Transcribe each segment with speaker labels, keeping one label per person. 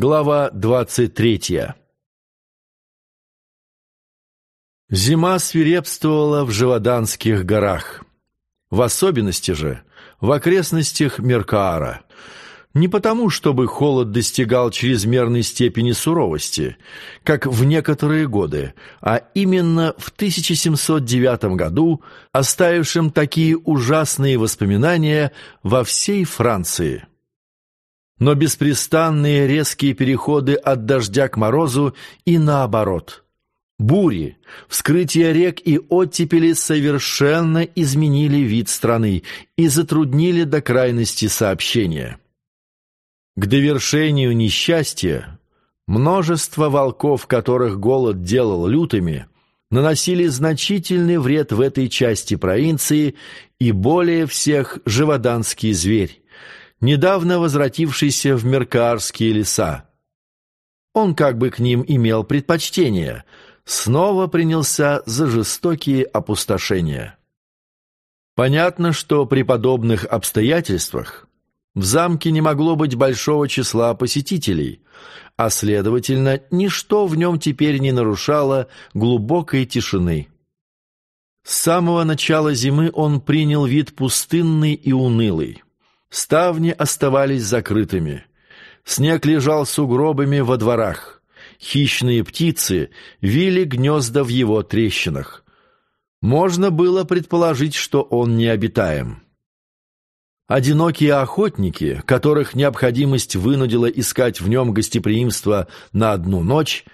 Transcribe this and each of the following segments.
Speaker 1: Глава двадцать третья. Зима свирепствовала в Живоданских горах, в особенности же в окрестностях Меркаара. Не потому, чтобы холод достигал чрезмерной степени суровости, как в некоторые годы, а именно в 1709 году, оставившим такие ужасные воспоминания во всей Франции но беспрестанные резкие переходы от дождя к морозу и наоборот. Бури, вскрытие рек и оттепели совершенно изменили вид страны и затруднили до крайности сообщения. К довершению несчастья множество волков, которых голод делал лютыми, наносили значительный вред в этой части провинции и более всех живоданский зверь, недавно возвратившийся в Меркаарские леса. Он как бы к ним имел предпочтение, снова принялся за жестокие опустошения. Понятно, что при подобных обстоятельствах в замке не могло быть большого числа посетителей, а, следовательно, ничто в нем теперь не нарушало глубокой тишины. С самого начала зимы он принял вид пустынный и унылый. Ставни оставались закрытыми. Снег лежал сугробами во дворах. Хищные птицы вили гнезда в его трещинах. Можно было предположить, что он необитаем. Одинокие охотники, которых необходимость вынудила искать в нем гостеприимство на одну ночь,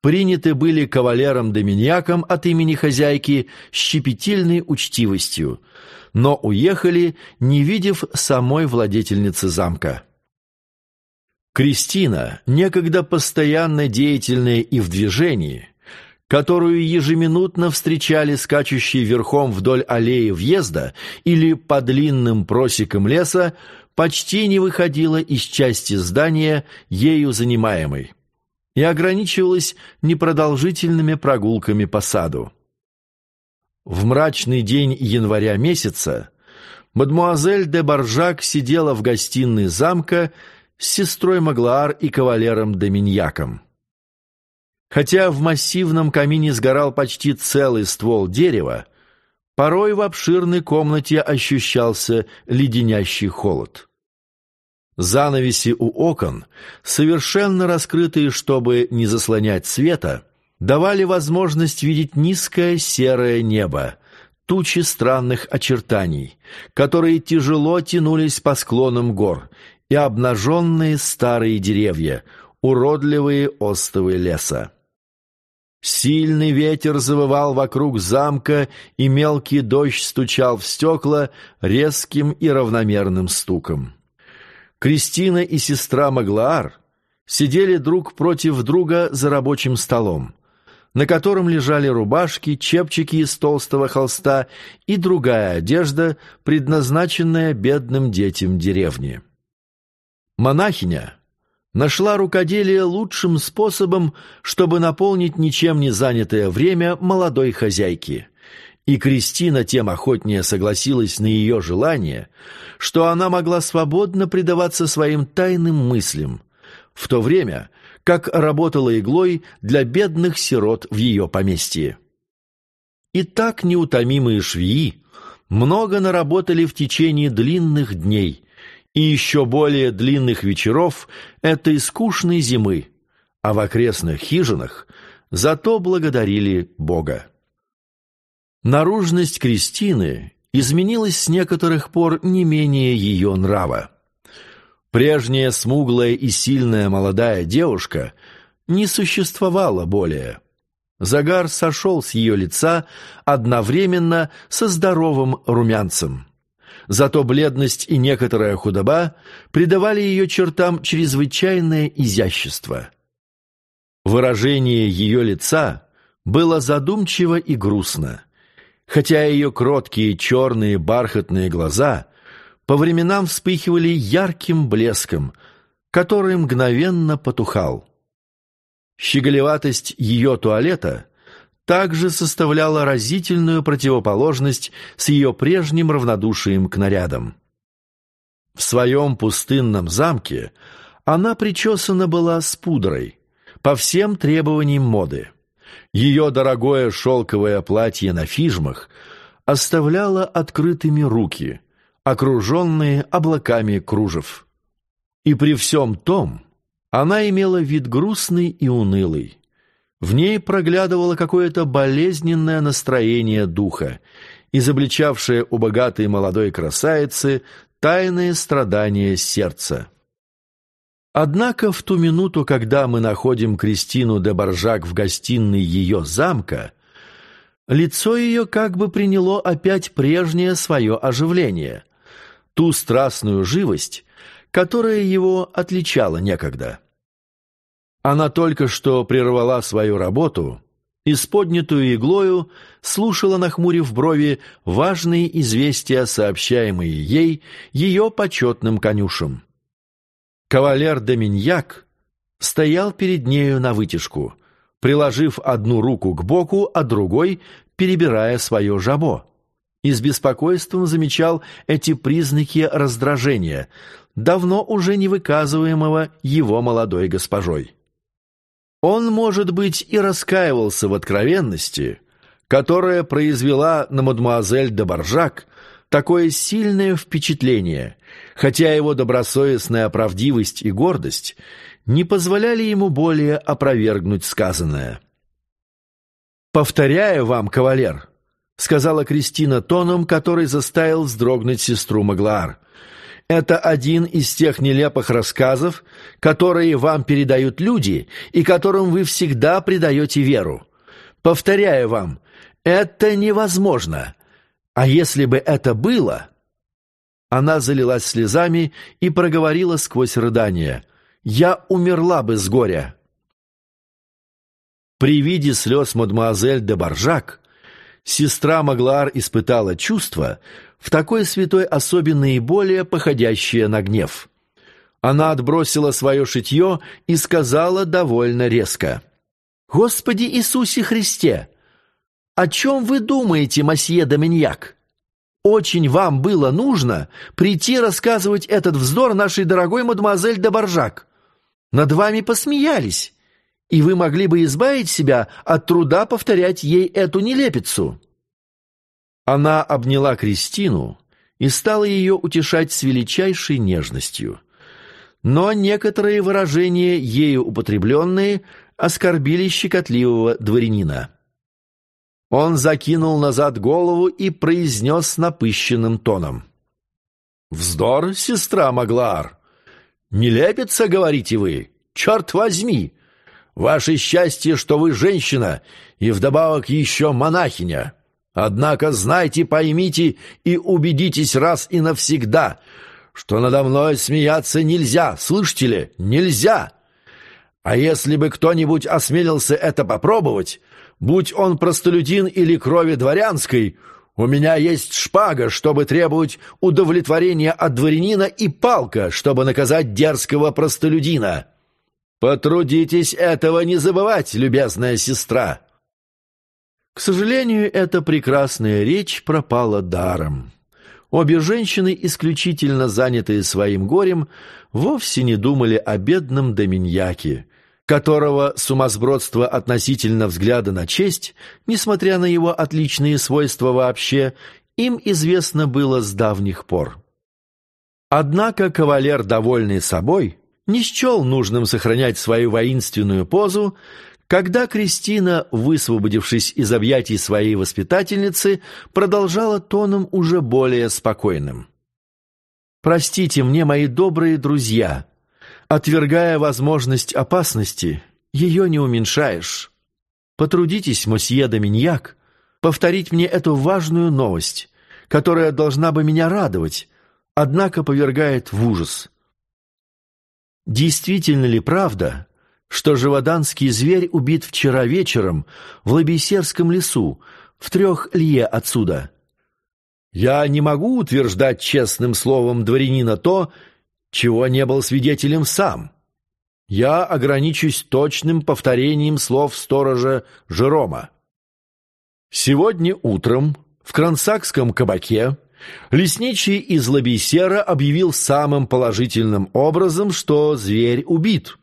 Speaker 1: приняты были кавалером-доминьяком от имени хозяйки щепетильной учтивостью – но уехали, не видев самой владетельницы замка. Кристина, некогда постоянно деятельная и в движении, которую ежеминутно встречали скачущие верхом вдоль аллеи въезда или по длинным просекам леса, почти не выходила из части здания, ею занимаемой, и ограничивалась непродолжительными прогулками по саду. В мрачный день января месяца мадмуазель де Баржак сидела в гостиной замка с сестрой Маглаар и кавалером Доминьяком. Хотя в массивном камине сгорал почти целый ствол дерева, порой в обширной комнате ощущался леденящий холод. Занавеси у окон, совершенно раскрытые, чтобы не заслонять света, давали возможность видеть низкое серое небо, тучи странных очертаний, которые тяжело тянулись по склонам гор, и обнаженные старые деревья, уродливые остовы леса. Сильный ветер завывал вокруг замка, и мелкий дождь стучал в стекла резким и равномерным стуком. Кристина и сестра Маглаар сидели друг против друга за рабочим столом на котором лежали рубашки, чепчики из толстого холста и другая одежда, предназначенная бедным детям деревни. Монахиня нашла рукоделие лучшим способом, чтобы наполнить ничем не занятое время молодой хозяйки. И Кристина тем охотнее согласилась на ее желание, что она могла свободно предаваться своим тайным мыслям, в то время как работала иглой для бедных сирот в ее поместье. И так неутомимые швеи много наработали в течение длинных дней и еще более длинных вечеров этой скучной зимы, а в окрестных хижинах зато благодарили Бога. Наружность Кристины изменилась с некоторых пор не менее ее нрава. Прежняя смуглая и сильная молодая девушка не существовала более. Загар сошел с ее лица одновременно со здоровым румянцем. Зато бледность и некоторая худоба придавали ее чертам чрезвычайное изящество. Выражение ее лица было задумчиво и грустно, хотя ее кроткие черные бархатные глаза по временам вспыхивали ярким блеском, который мгновенно потухал. Щеголеватость ее туалета также составляла разительную противоположность с ее прежним равнодушием к нарядам. В своем пустынном замке Она причесана была с пудрой, по всем требованиям моды. Ее дорогое шелковое платье на фижмах оставляло открытыми руки, окруженные облаками кружев. И при всем том она имела вид грустный и унылый. В ней проглядывало какое-то болезненное настроение духа, изобличавшее у богатой молодой красавицы тайные страдания сердца. Однако в ту минуту, когда мы находим Кристину де Боржак в гостиной ее замка, лицо ее как бы приняло опять прежнее свое оживление, ту страстную живость, которая его отличала некогда. Она только что прервала свою работу и с поднятую иглою слушала, нахмурив брови, важные известия, сообщаемые ей ее почетным конюшем. Кавалер Доминьяк стоял перед нею на вытяжку, приложив одну руку к боку, а другой перебирая свое жабо. И с беспокойством замечал эти признаки раздражения, давно уже не выказываемого его молодой госпожой. Он, может быть, и раскаивался в откровенности, которая произвела на мадемуазель де Боржак такое сильное впечатление, хотя его добросовестная правдивость и гордость не позволяли ему более опровергнуть сказанное. «Повторяю вам, кавалер», — сказала Кристина тоном, который заставил вздрогнуть сестру Маглаар. «Это один из тех нелепых рассказов, которые вам передают люди и которым вы всегда придаете веру. Повторяю вам, это невозможно. А если бы это было...» Она залилась слезами и проговорила сквозь рыдание. «Я умерла бы с горя». При виде слез мадемуазель де Баржак сестра Маглар испытала чувство, в такой святой особенно и более походящее на гнев. Она отбросила свое шитье и сказала довольно резко. «Господи Иисусе Христе! «О чем вы думаете, масье Доминьяк? Очень вам было нужно прийти рассказывать этот вздор нашей дорогой мадемуазель де Боржак. Над вами посмеялись, и вы могли бы избавить себя от труда повторять ей эту нелепицу». Она обняла Кристину и стала ее утешать с величайшей нежностью. Но некоторые выражения, ею употребленные, оскорбили щекотливого дворянина. Он закинул назад голову и произнес напыщенным тоном. «Вздор, сестра Маглаар! Не лепится, говорите вы? Черт возьми! Ваше счастье, что вы женщина и вдобавок еще монахиня. Однако знайте, поймите и убедитесь раз и навсегда, что надо мной смеяться нельзя, слышите ли, нельзя!» А если бы кто-нибудь осмелился это попробовать, будь он простолюдин или крови дворянской, у меня есть шпага, чтобы требовать удовлетворения от дворянина, и палка, чтобы наказать дерзкого простолюдина. Потрудитесь этого не забывать, любезная сестра. К сожалению, эта прекрасная речь пропала даром. Обе женщины, исключительно занятые своим горем, вовсе не думали о бедном Доминьяке, которого сумасбродство относительно взгляда на честь, несмотря на его отличные свойства вообще, им известно было с давних пор. Однако кавалер, довольный собой, не счел нужным сохранять свою воинственную позу, когда Кристина, высвободившись из объятий своей воспитательницы, продолжала тоном уже более спокойным. «Простите мне, мои добрые друзья», Отвергая возможность опасности, ее не уменьшаешь. Потрудитесь, мосье Доминьяк, повторить мне эту важную новость, которая должна бы меня радовать, однако повергает в ужас. Действительно ли правда, что живоданский зверь убит вчера вечером в Лабисерском лесу, в трех лье отсюда? Я не могу утверждать честным словом дворянина то, чего не был свидетелем сам. Я ограничусь точным повторением слов сторожа Жерома. Сегодня утром в Крансакском кабаке Лесничий из Лабисера объявил самым положительным образом, что зверь убит.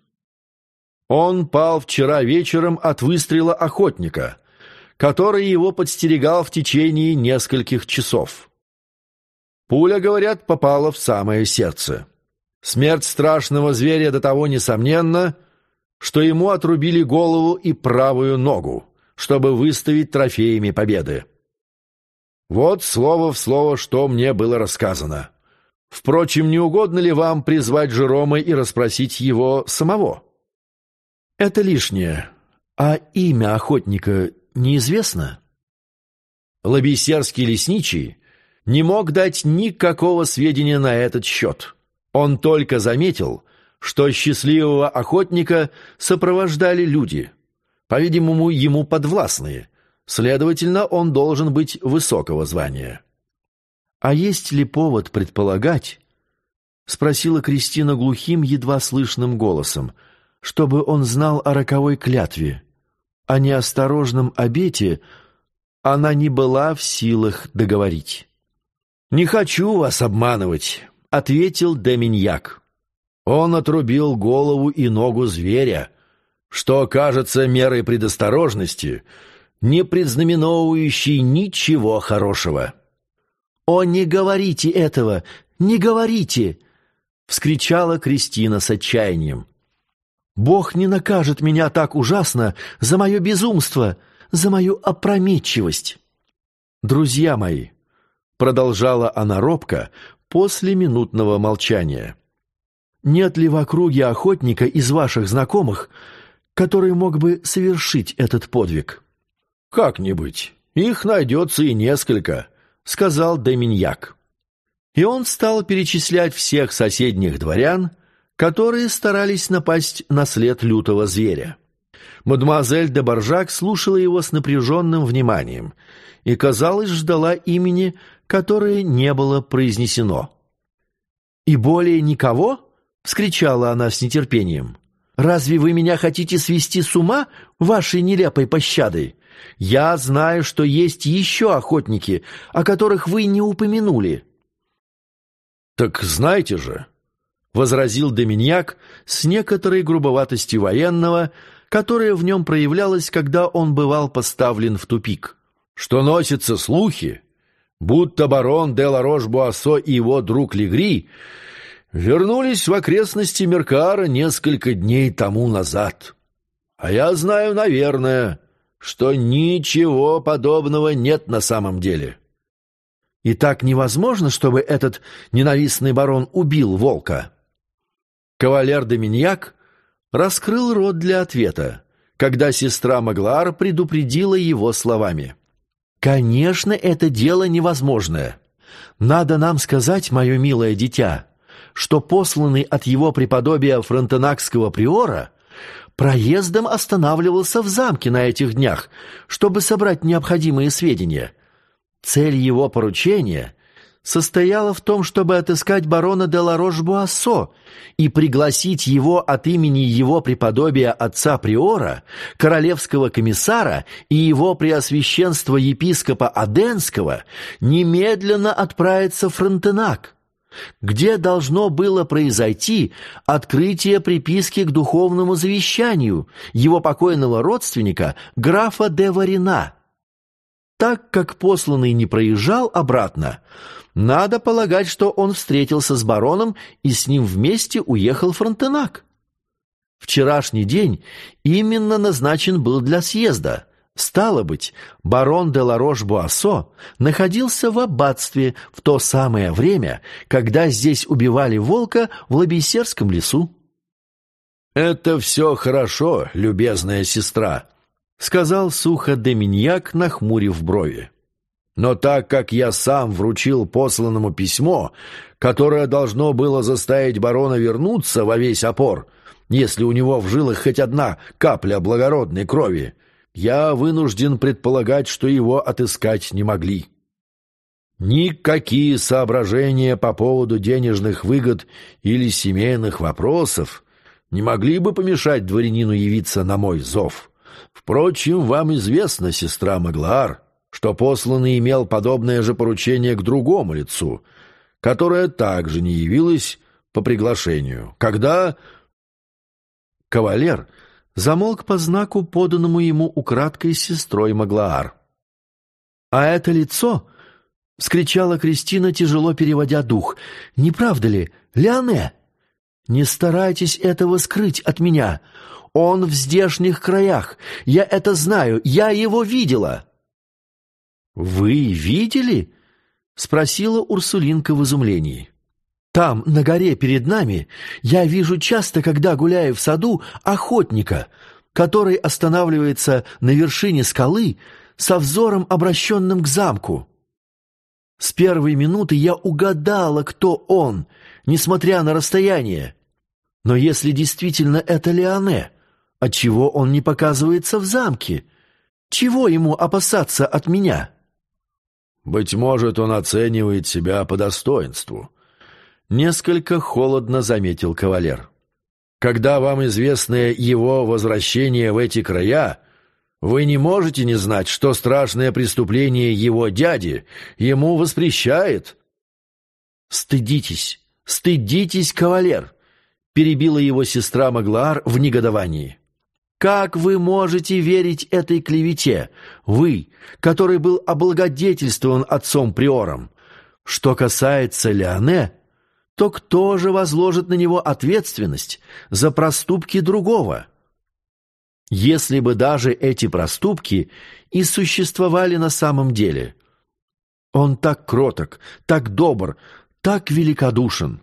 Speaker 1: Он пал вчера вечером от выстрела охотника, который его подстерегал в течение нескольких часов. Пуля, говорят, попала в самое сердце. Смерть страшного зверя до того несомненна, что ему отрубили голову и правую ногу, чтобы выставить трофеями победы. Вот слово в слово, что мне было рассказано. Впрочем, не угодно ли вам призвать Жерома и расспросить его самого?
Speaker 2: Это лишнее. А имя охотника неизвестно?
Speaker 1: Лобесерский лесничий не мог дать никакого сведения на этот счет. Он только заметил, что счастливого охотника сопровождали люди, по-видимому, ему подвластные, Следовательно, он должен быть высокого звания.
Speaker 2: «А есть ли повод предполагать, — спросила Кристина глухим, едва слышным голосом, — чтобы он знал о роковой клятве, о неосторожном обете она не была в силах договорить.
Speaker 1: «Не хочу вас обманывать», — ответил Доминьяк. Он отрубил голову и ногу зверя, что кажется мерой предосторожности — не предзнаменовывающий ничего хорошего.
Speaker 2: «О, не говорите этого! Не говорите!» — вскричала Кристина с отчаянием. «Бог не накажет меня так ужасно за мое безумство, за мою опрометчивость!» «Друзья мои!» — продолжала она робко после минутного молчания. «Нет ли в округе охотника из ваших знакомых, который мог бы совершить этот подвиг?»
Speaker 1: «Как-нибудь. Их найдется и несколько», — сказал Доминьяк. И он стал перечислять всех соседних дворян, которые старались напасть на след лютого зверя. Мадемуазель де Боржак слушала его с напряженным вниманием и, казалось, ждала имени, которое не было произнесено.
Speaker 2: «И более никого?» — вскричала она с нетерпением. «Разве вы меня хотите свести с ума вашей нелепой пощадой? Я знаю, что есть еще охотники, о которых вы не упомянули».
Speaker 1: «Так знаете же», — возразил Доминьяк с некоторой грубоватостью военного, которая в нем проявлялась, когда он бывал поставлен в тупик, что носятся слухи, будто барон де Ларош-Буассо и его друг Легри вернулись в окрестности Меркара несколько дней тому назад. А я знаю, наверное, что ничего подобного нет на самом деле.
Speaker 2: И так невозможно, чтобы этот ненавистный барон убил волка.
Speaker 1: Кавалер Доминьяк раскрыл рот для ответа, когда сестра Маглар предупредила его словами.
Speaker 2: «Конечно, это дело невозможное. Надо нам сказать, мое милое дитя, что посланный от его преподобия фронтенакского приора проездом останавливался в замке на этих днях, чтобы собрать необходимые сведения. Цель его поручения состояла в том, чтобы отыскать барона де Ларош-Буассо и пригласить его от имени его преподобия отца Приора, королевского комиссара и его преосвященства епископа Аденского немедленно отправиться в Фронтенак где должно было произойти открытие приписки к духовному завещанию его покойного родственника графа де Варина. Так как посланный не проезжал обратно, надо полагать, что он встретился с бароном и с ним вместе уехал Фронтенак. Вчерашний день именно назначен был для съезда – Стало быть, барон де Ларош-Буассо находился в аббатстве в то самое время, когда здесь убивали волка в Лабисерском лесу.
Speaker 1: «Это все хорошо, любезная сестра», — сказал сухо Доминьяк, нахмурив брови. «Но так как я сам вручил посланному письмо, которое должно было заставить барона вернуться во весь опор, если у него в жилах хоть одна капля благородной крови, — я вынужден предполагать, что его отыскать не могли. Никакие соображения по поводу денежных выгод или семейных вопросов не могли бы помешать дворянину явиться на мой зов. Впрочем, вам известно, сестра Маглаар, что посланный имел подобное же поручение к другому лицу, которое также не явилось по приглашению. Когда
Speaker 2: кавалер замолк по знаку, поданному ему украдкой сестрой Маглаар. «А это лицо?» — вскричала Кристина, тяжело переводя дух. «Не правда ли, Леоне? Не старайтесь этого скрыть от меня. Он в здешних краях. Я это знаю. Я его видела». «Вы видели?» — спросила Урсулинка в изумлении. «Там, на горе перед нами, я вижу часто, когда гуляю в саду, охотника, который останавливается на вершине скалы со взором, обращенным к замку. С первой минуты я угадала, кто он, несмотря на расстояние. Но если действительно это Леоне, отчего он не показывается в замке? Чего ему опасаться от меня?»
Speaker 1: «Быть может, он оценивает себя по достоинству», — несколько холодно заметил кавалер. «Когда вам известно его возвращение в эти края, вы не можете не знать, что страшное преступление его дяди ему воспрещает».
Speaker 2: «Стыдитесь, стыдитесь, кавалер!» — перебила его сестра Маглаар в негодовании. Как вы можете верить этой клевете? Вы, который был облагодетельствован отцом-приором. Что касается Леоне, то кто же возложит на него ответственность за проступки другого? Если бы даже эти проступки и существовали на самом деле. Он так кроток, так добр, так великодушен.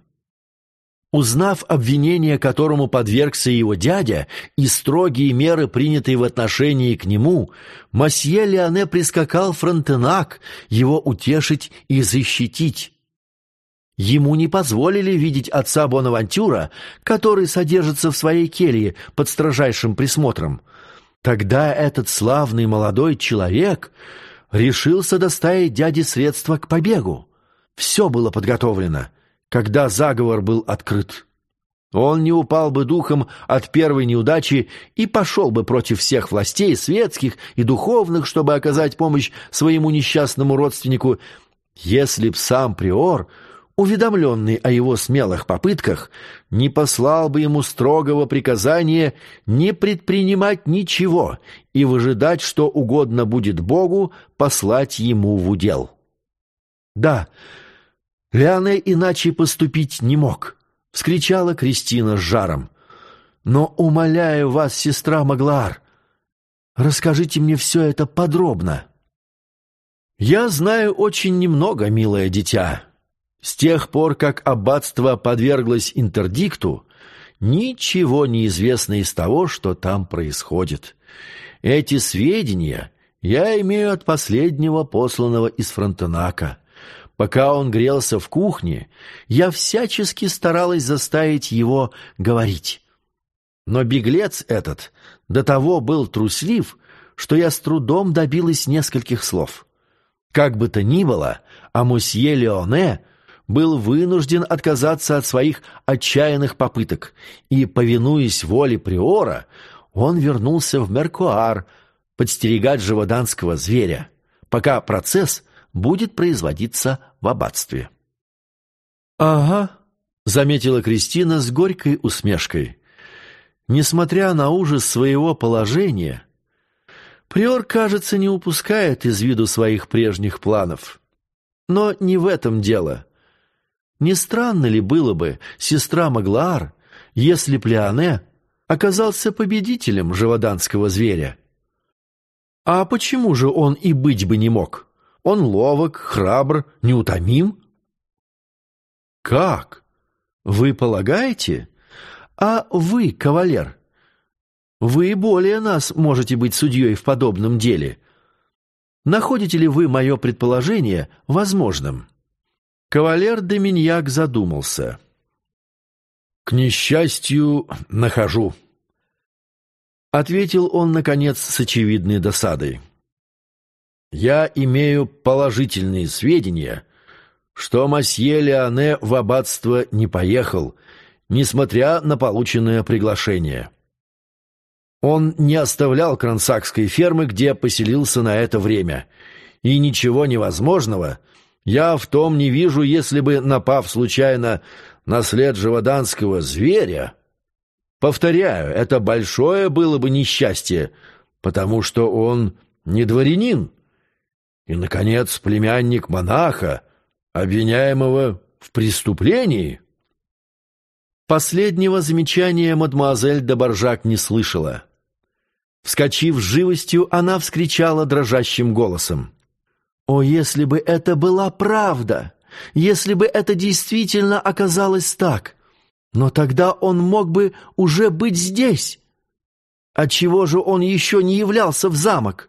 Speaker 2: Узнав обвинение, которому подвергся его дядя, и строгие меры, принятые в отношении к нему, масье Леоне прискакал Фронтенак его утешить и защитить. Ему не позволили видеть отца Бонавантюра, который содержится в своей келье под строжайшим присмотром. Тогда этот славный молодой человек решился доставить дяде средства к побегу. Все было подготовлено — когда заговор был открыт. Он не упал бы духом от первой неудачи и пошел бы против всех властей, светских и духовных, чтобы оказать помощь своему несчастному родственнику, если б сам приор, уведомленный о его смелых попытках, не послал бы ему строгого приказания не предпринимать ничего и выжидать, что угодно будет Богу, послать ему в удел. Да, Леоне иначе поступить не мог, — вскричала Кристина с жаром. Но, умоляю вас, сестра Маглаар, расскажите мне все это подробно. Я знаю очень немного, милое дитя. С тех пор, как аббатство подверглось интердикту, ничего не известно из того, что там происходит. Эти сведения я имею от последнего посланного из Фронтенака — Пока он грелся в кухне, я всячески старалась заставить его говорить. Но беглец этот до того был труслив, что я с трудом добилась нескольких слов. Как бы то ни было, а мусье Леоне был вынужден отказаться от своих отчаянных попыток, и, повинуясь воле Приора, он вернулся в Меркуар подстерегать живоданского зверя, пока процесс будет производиться в аббатстве. «Ага», — заметила Кристина с горькой усмешкой. «Несмотря на ужас своего положения, Приор, кажется, не упускает из виду своих прежних планов. Но не в этом дело. Не странно ли было бы, сестра Маглаар, если Плеоне оказался победителем живоданского зверя? А почему же он и быть бы не мог?» Он ловок, храбр, неутомим. Как? Вы полагаете? А вы, кавалер, вы более нас можете быть судьей в подобном деле. Находите ли вы мое предположение возможным? Кавалер де Миньяк задумался. «К несчастью, нахожу», — ответил он, наконец, с очевидной досадой. Я имею положительные сведения, что масье Леоне в аббатство не поехал, несмотря на полученное приглашение. Он не оставлял Крансакской фермы, где поселился на это время,
Speaker 1: и ничего невозможного я в том не вижу, если бы, напав случайно на след живоданского зверя... Повторяю, это большое было бы несчастье, потому что он не дворянин. И, наконец, племянник монаха, обвиняемого в преступлении.
Speaker 2: Последнего замечания мадемуазель де Боржак не слышала. Вскочив с живостью, она вскричала дрожащим голосом. «О, если бы это была правда! Если бы это действительно оказалось так! Но тогда он мог бы уже быть здесь! Отчего же он еще не являлся в замок?»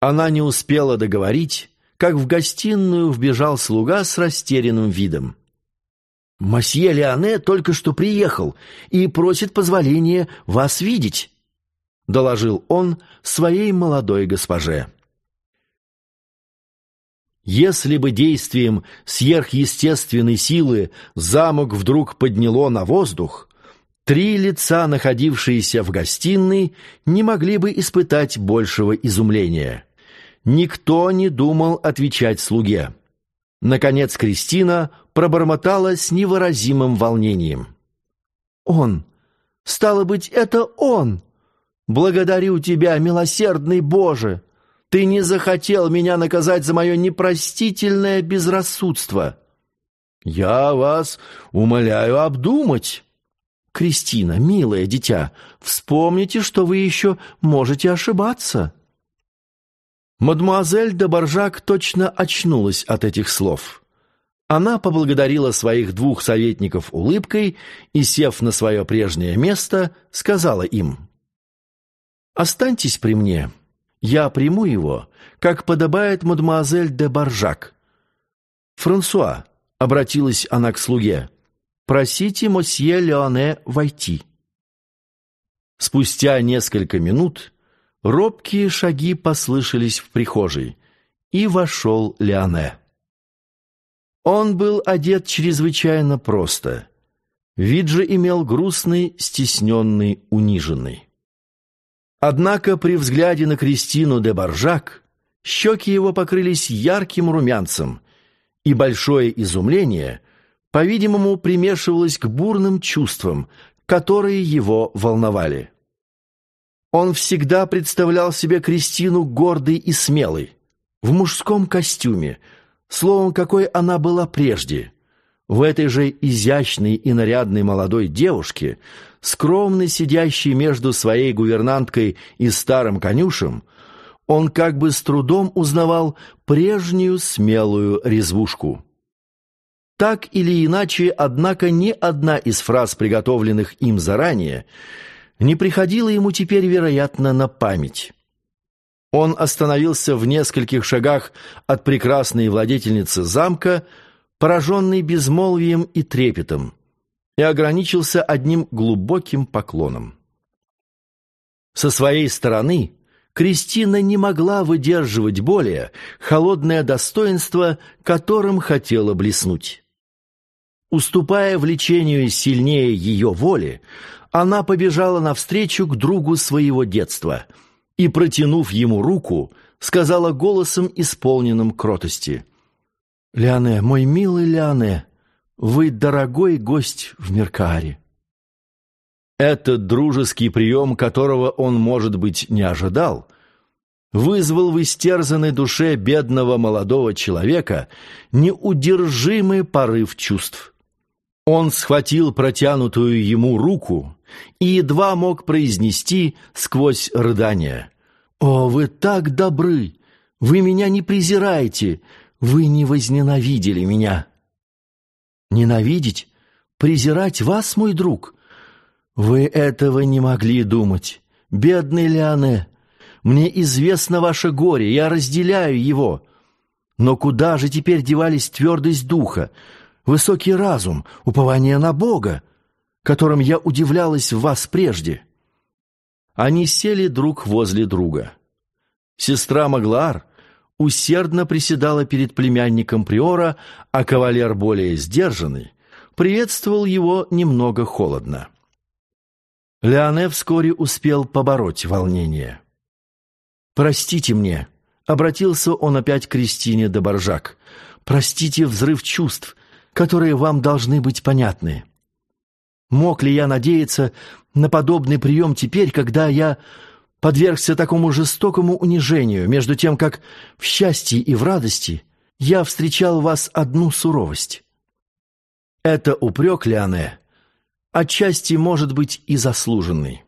Speaker 2: Она не успела договорить, как в гостиную вбежал слуга с растерянным видом. «Мосье Леоне только что приехал и просит позволения вас видеть», — доложил он своей молодой госпоже. Если бы действием сверхъестественной силы замок вдруг подняло на воздух, три лица, находившиеся в гостиной, не могли бы испытать большего изумления. Никто не думал отвечать слуге. Наконец Кристина пробормотала с невыразимым волнением. «Он! Стало быть, это он! Благодарю тебя, милосердный Боже! Ты не захотел меня наказать за мое непростительное безрассудство!» «Я вас умоляю обдумать!» «Кристина, милое дитя, вспомните, что вы еще можете ошибаться!» Мадемуазель де Боржак точно очнулась от этих слов. Она поблагодарила своих двух советников улыбкой и, сев на свое прежнее место, сказала им, «Останьтесь при мне, я приму его, как подобает мадемуазель де Боржак». «Франсуа», — обратилась она к слуге, — «просите мосье Леоне войти». Спустя несколько минут Робкие шаги послышались в прихожей, и вошел Леоне. Он был одет чрезвычайно просто. Вид же имел грустный, стесненный, униженный. Однако при взгляде на Кристину де Боржак щеки его покрылись ярким румянцем, и большое изумление, по-видимому, примешивалось к бурным чувствам, которые его волновали. Он всегда представлял себе Кристину гордой и смелой, в мужском костюме, словом, какой она была прежде. В этой же изящной и нарядной молодой девушке, скромно сидящей между своей гувернанткой и старым конюшем, он как бы с трудом узнавал прежнюю смелую резвушку. Так или иначе, однако, ни одна из фраз, приготовленных им заранее, не приходило ему теперь, вероятно, на память. Он остановился в нескольких шагах от прекрасной владетельницы замка, пораженный безмолвием и трепетом, и ограничился одним глубоким поклоном. Со своей стороны Кристина не могла выдерживать более холодное достоинство, которым хотела блеснуть. Уступая влечению сильнее ее воли, она побежала навстречу к другу своего детства и, протянув ему руку, сказала голосом, исполненным кротости. «Леоне, мой милый Леоне, вы дорогой гость в Меркаре». Этот дружеский прием, которого он, может быть, не ожидал, вызвал в истерзанной душе бедного молодого человека неудержимый порыв чувств. Он схватил протянутую ему руку и едва мог произнести сквозь рыдания. «О, вы так добры! Вы меня не презираете! Вы не возненавидели меня!» «Ненавидеть? Презирать вас, мой друг? Вы этого не могли думать! Бедный Леоне! Мне известно ваше горе, я разделяю его!» Но куда же теперь девались твердость духа, высокий разум, упование на Бога? которым я удивлялась в вас прежде». Они сели друг возле друга. Сестра Маглар усердно приседала перед племянником Приора, а кавалер более сдержанный приветствовал его немного холодно. Леоне вскоре успел побороть волнение. «Простите мне», Обратился он опять к Кристине де Боржак. «Простите взрыв чувств, которые вам должны быть понятны. Мог ли я надеяться на подобный прием теперь, когда я подвергся такому жестокому унижению, между тем, как в счастье и в радости я встречал вас одну суровость?» Это упрек, Леоне, отчасти может быть и заслуженный.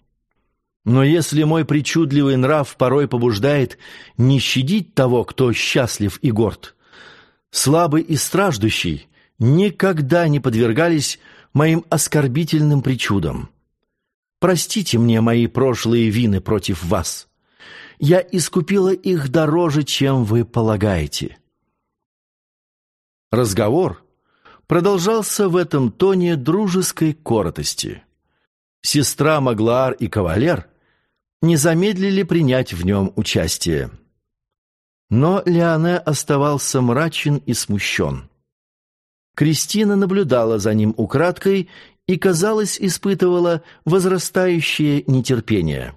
Speaker 2: Но если мой причудливый нрав порой побуждает не щадить того, кто счастлив и горд, слабый и страждущий никогда не подвергались моим оскорбительным причудам. Простите мне мои прошлые вины против вас. Я искупила их дороже, чем вы полагаете. Разговор продолжался в этом тоне дружеской коротости. Сестра Маглаар и кавалер не замедлили принять в нем участие. Но Леоне оставался мрачен и смущен. Кристина наблюдала за ним украдкой и, казалось, испытывала возрастающее нетерпение.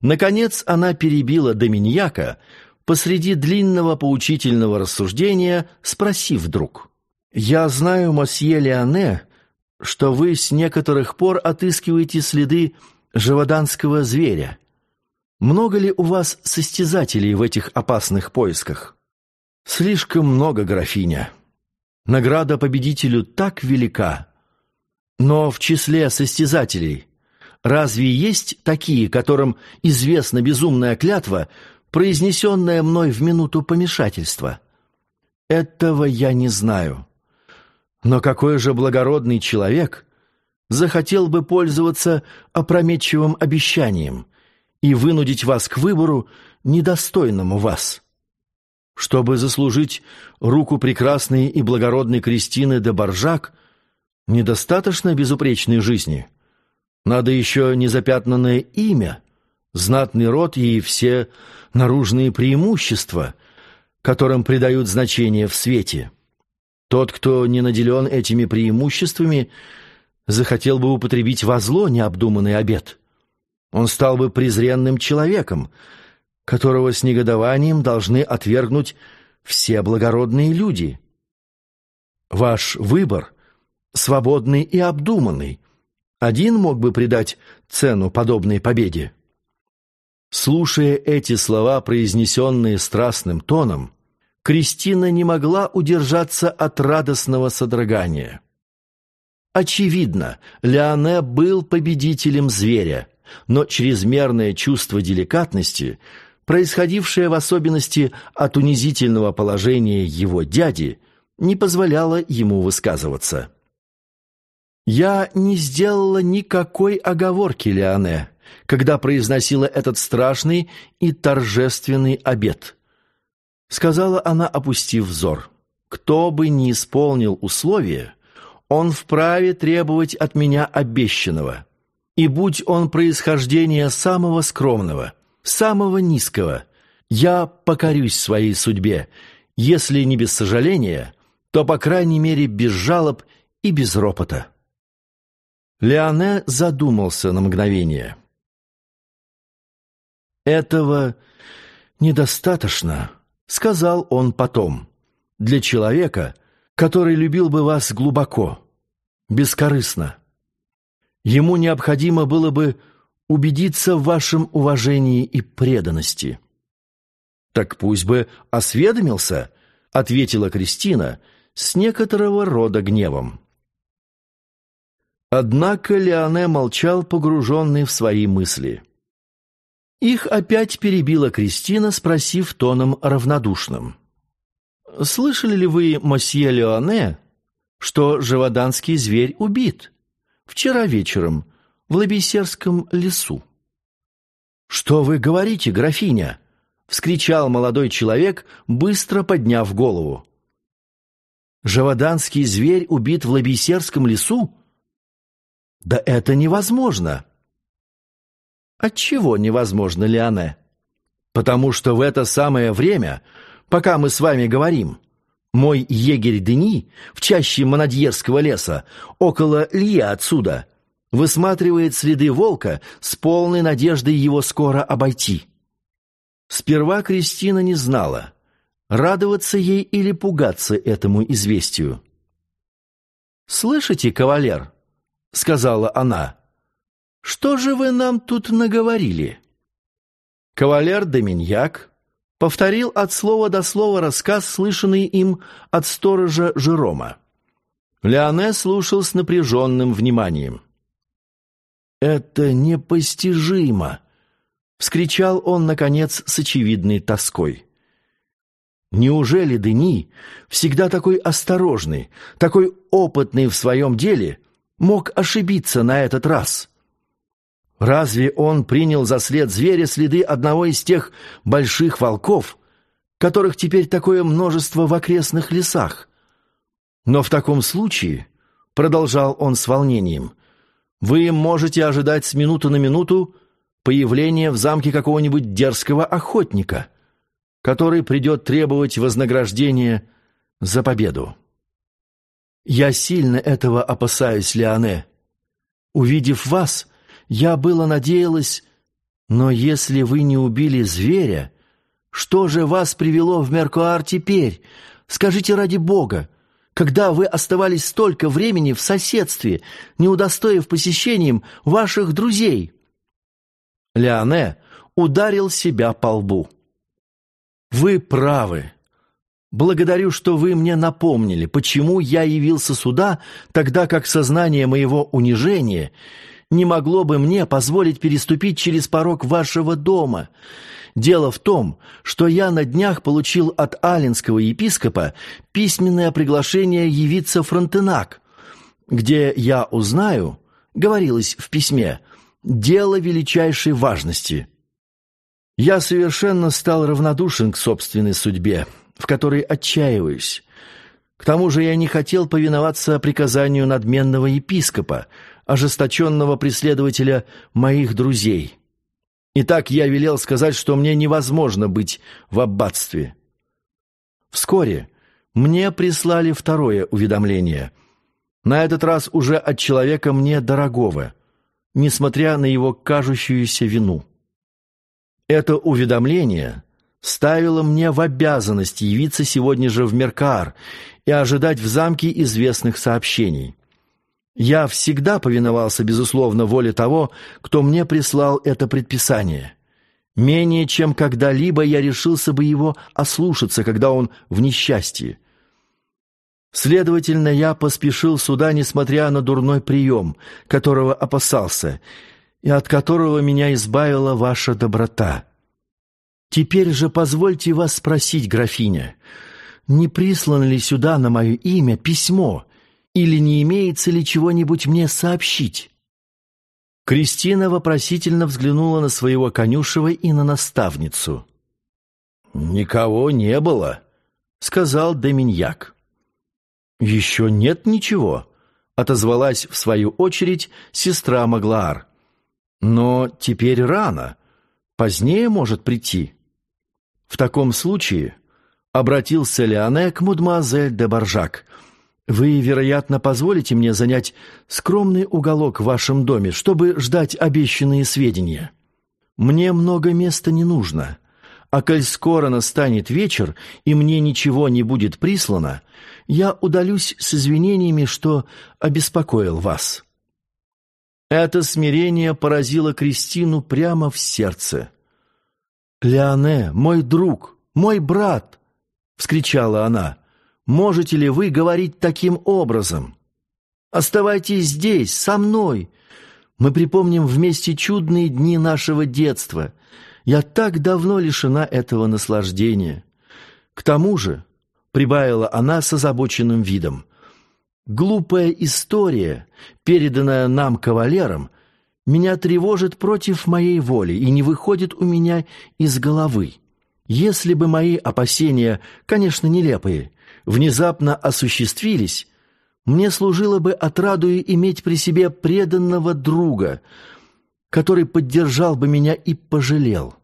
Speaker 2: Наконец она перебила Доминьяка посреди длинного поучительного рассуждения, спросив вдруг. «Я знаю, мосье Леоне, что вы с некоторых пор отыскиваете следы живоданского зверя. Много ли у вас состязателей в этих опасных поисках? Слишком много, графиня. Награда победителю так велика. Но в числе состязателей разве есть такие, которым известна безумная клятва, произнесенная мной в минуту помешательства? Этого я не знаю. Но какой же благородный человек захотел бы пользоваться опрометчивым обещанием и вынудить вас к выбору, недостойному вас. Чтобы заслужить руку прекрасной и благородной Кристины де Боржак, недостаточно безупречной жизни. Надо еще незапятнанное имя, знатный род и все наружные преимущества, которым придают значение в свете. Тот, кто не наделен этими преимуществами, захотел бы употребить во зло необдуманный обет. Он стал бы презренным человеком, которого с негодованием должны отвергнуть все благородные люди. Ваш выбор, свободный и обдуманный, один мог бы придать цену подобной победе. Слушая эти слова, произнесенные страстным тоном, Кристина не могла удержаться от радостного содрогания. Очевидно, Леоне был победителем зверя, но чрезмерное чувство деликатности, происходившее в особенности от унизительного положения его дяди, не позволяло ему высказываться. «Я не сделала никакой оговорки, Леоне, когда произносила этот страшный и торжественный обет», сказала она, опустив взор. «Кто бы ни исполнил условия, он вправе требовать от меня обещанного. И будь он происхождения самого скромного, самого низкого, я покорюсь своей судьбе, если не без сожаления, то, по крайней мере, без жалоб и без ропота». Леоне задумался на мгновение. «Этого недостаточно», — сказал он потом, — «для человека, который любил бы вас глубоко, бескорыстно. Ему необходимо было бы убедиться в вашем уважении и преданности. «Так пусть бы осведомился», — ответила Кристина с некоторого рода гневом. Однако Леоне молчал, погруженный в свои мысли. Их опять перебила Кристина, спросив тоном равнодушным. «Слышали ли вы, мосье Леоне, что живоданский зверь убит вчера вечером в Лабисерском лесу?» «Что вы говорите, графиня?» — вскричал молодой человек, быстро подняв голову. «Живоданский зверь убит в Лабисерском лесу? Да это невозможно!» «Отчего невозможно, Леоне?» «Потому что в это самое время пока мы с вами говорим. Мой егерь Дени в чаще Монадьерского леса, около Лье отсюда, высматривает следы волка с полной надеждой его скоро обойти. Сперва Кристина не знала, радоваться ей или пугаться этому известию. «Слышите, кавалер?» — сказала она. «Что же вы нам тут наговорили?» Кавалер Доминьяк повторил от слова до слова рассказ, слышанный им от сторожа Жерома. Леоне слушал с напряженным вниманием. «Это непостижимо!» — вскричал он, наконец, с очевидной тоской. «Неужели Дени, всегда такой осторожный, такой опытный в своем деле, мог ошибиться на этот раз?» Разве он принял за след зверя следы одного из тех больших волков, которых теперь такое множество в окрестных лесах? Но в таком случае, — продолжал он с волнением, — вы можете ожидать с минуты на минуту появления в замке какого-нибудь дерзкого охотника, который придет требовать вознаграждения за победу. Я сильно этого опасаюсь, Леоне. Увидев вас, я было надеялась, но если вы не убили зверя, что же вас привело в Меркуар теперь? Скажите ради Бога, когда вы оставались столько времени в соседстве, не удостоив посещением ваших друзей?» Леоне ударил себя по лбу. «Вы правы. Благодарю, что вы мне напомнили, почему я явился сюда, тогда как сознание моего унижения не могло бы мне позволить переступить через порог вашего дома. Дело в том, что я на днях получил от алинского епископа письменное приглашение явиться в Фронтенак, где я узнаю, говорилось в письме, дело величайшей важности. Я совершенно стал равнодушен к собственной судьбе, в которой отчаиваюсь. К тому же я не хотел повиноваться приказанию надменного епископа, ожесточенного преследователя моих друзей. Итак, я велел сказать, что мне невозможно быть в аббатстве. Вскоре мне прислали второе уведомление, на этот раз уже от человека мне дорогого, несмотря на его кажущуюся вину. Это уведомление ставило мне в обязанность явиться сегодня же в Меркаар и ожидать в замке известных сообщений. Я всегда повиновался, безусловно, воле того, кто мне прислал это предписание. Менее чем когда-либо я решился бы его ослушаться, когда он в несчастье. Следовательно, я поспешил сюда, несмотря на дурной прием, которого опасался, и от которого меня избавила ваша доброта. Теперь же позвольте вас спросить, графиня, не прислано ли сюда на мое имя письмо, или не имеется ли чего-нибудь мне сообщить?» Кристина вопросительно взглянула на своего конюшева и на наставницу. «Никого не было», — сказал Доминьяк. «Еще нет ничего», — отозвалась в свою очередь сестра Маглаар. «Но теперь рано. Позднее может прийти». В таком случае обратился Леоне к мадемуазель де Баржак — вы, вероятно, позволите мне занять скромный уголок в вашем доме, чтобы ждать обещанные сведения. Мне много места не нужно, а коль скоро настанет вечер и мне ничего не будет прислано, я удалюсь с извинениями, что обеспокоил вас». Это смирение поразило Кристину прямо в сердце. «Леоне, мой друг, мой брат!» — вскричала она. Можете ли вы говорить таким образом? Оставайтесь здесь, со мной. Мы припомним вместе чудные дни нашего детства. Я так давно лишена этого наслаждения. К тому же, — прибавила она с озабоченным видом, — глупая история, переданная нам кавалером, меня тревожит против моей воли и не выходит у меня из головы. Если бы мои опасения, конечно, нелепые, внезапно осуществились, мне служило бы отрадою иметь при себе преданного друга, который поддержал бы меня и пожалел.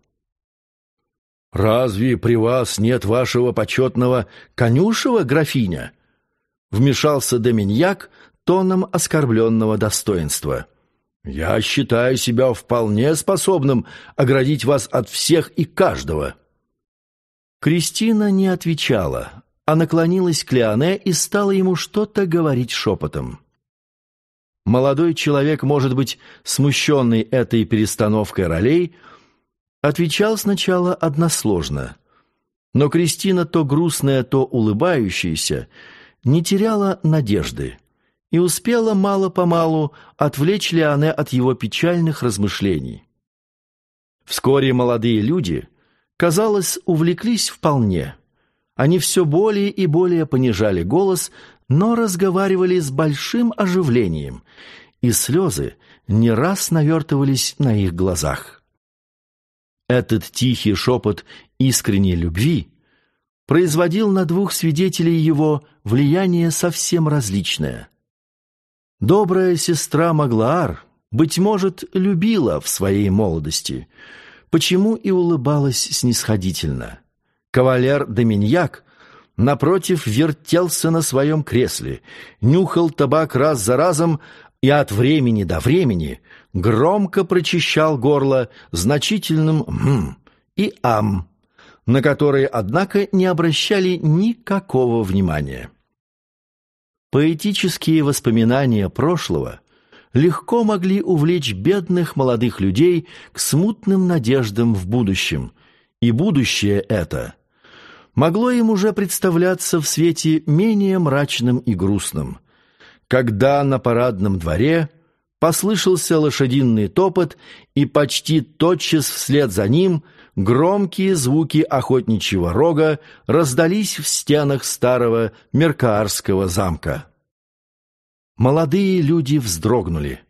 Speaker 2: «Разве при вас нет вашего почетного конюшева, графиня?» Вмешался Доминьяк тоном оскорбленного достоинства.
Speaker 1: Я считаю себя вполне способным оградить вас от всех и каждого».
Speaker 2: Кристина не отвечала, а наклонилась к Леоне и стала ему что-то говорить шепотом. Молодой человек, может быть, смущенный этой перестановкой ролей, отвечал сначала односложно, но Кристина, то грустная, то улыбающаяся, не теряла надежды и успела мало-помалу отвлечь Леоне от его печальных размышлений. Вскоре молодые люди, казалось, увлеклись вполне. Они все более и более понижали голос, но разговаривали с большим оживлением, и слезы не раз навертывались на их глазах. Этот тихий шепот искренней любви производил на двух свидетелей его влияние совсем различное. Добрая сестра Маглаар, быть может, любила в своей молодости, почему и улыбалась снисходительно. Кавалер Доминьяк, напротив, вертелся на своем кресле, нюхал табак раз за разом и от времени до времени громко прочищал горло значительным «м» и «ам», на которые, однако, не обращали никакого внимания. Поэтические воспоминания прошлого легко могли увлечь бедных молодых людей к смутным надеждам в будущем, и будущее это могло им уже представляться в свете менее мрачным и грустным, когда на парадном дворе послышался лошадиный топот, и почти тотчас вслед за ним – Громкие звуки охотничьего рога раздались в стенах старого Меркаарского замка. Молодые люди вздрогнули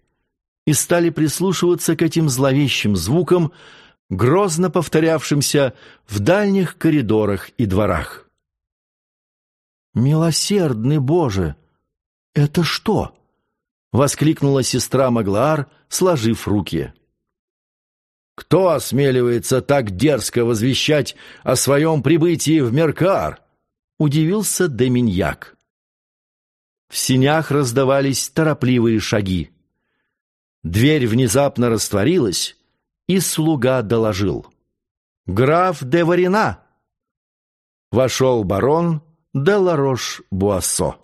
Speaker 2: и стали прислушиваться к этим зловещим звукам, грозно повторявшимся в дальних коридорах и дворах. «Милосердный Боже! Это что?» — воскликнула сестра Маглаар, сложив руки.
Speaker 1: Кто осмеливается так дерзко возвещать о своем прибытии в Меркар?
Speaker 2: Удивился Доминьяк. В синях раздавались торопливые шаги. Дверь внезапно растворилась, и слуга доложил. «Граф де Варина!» Вошел барон де Ларош-Буассо.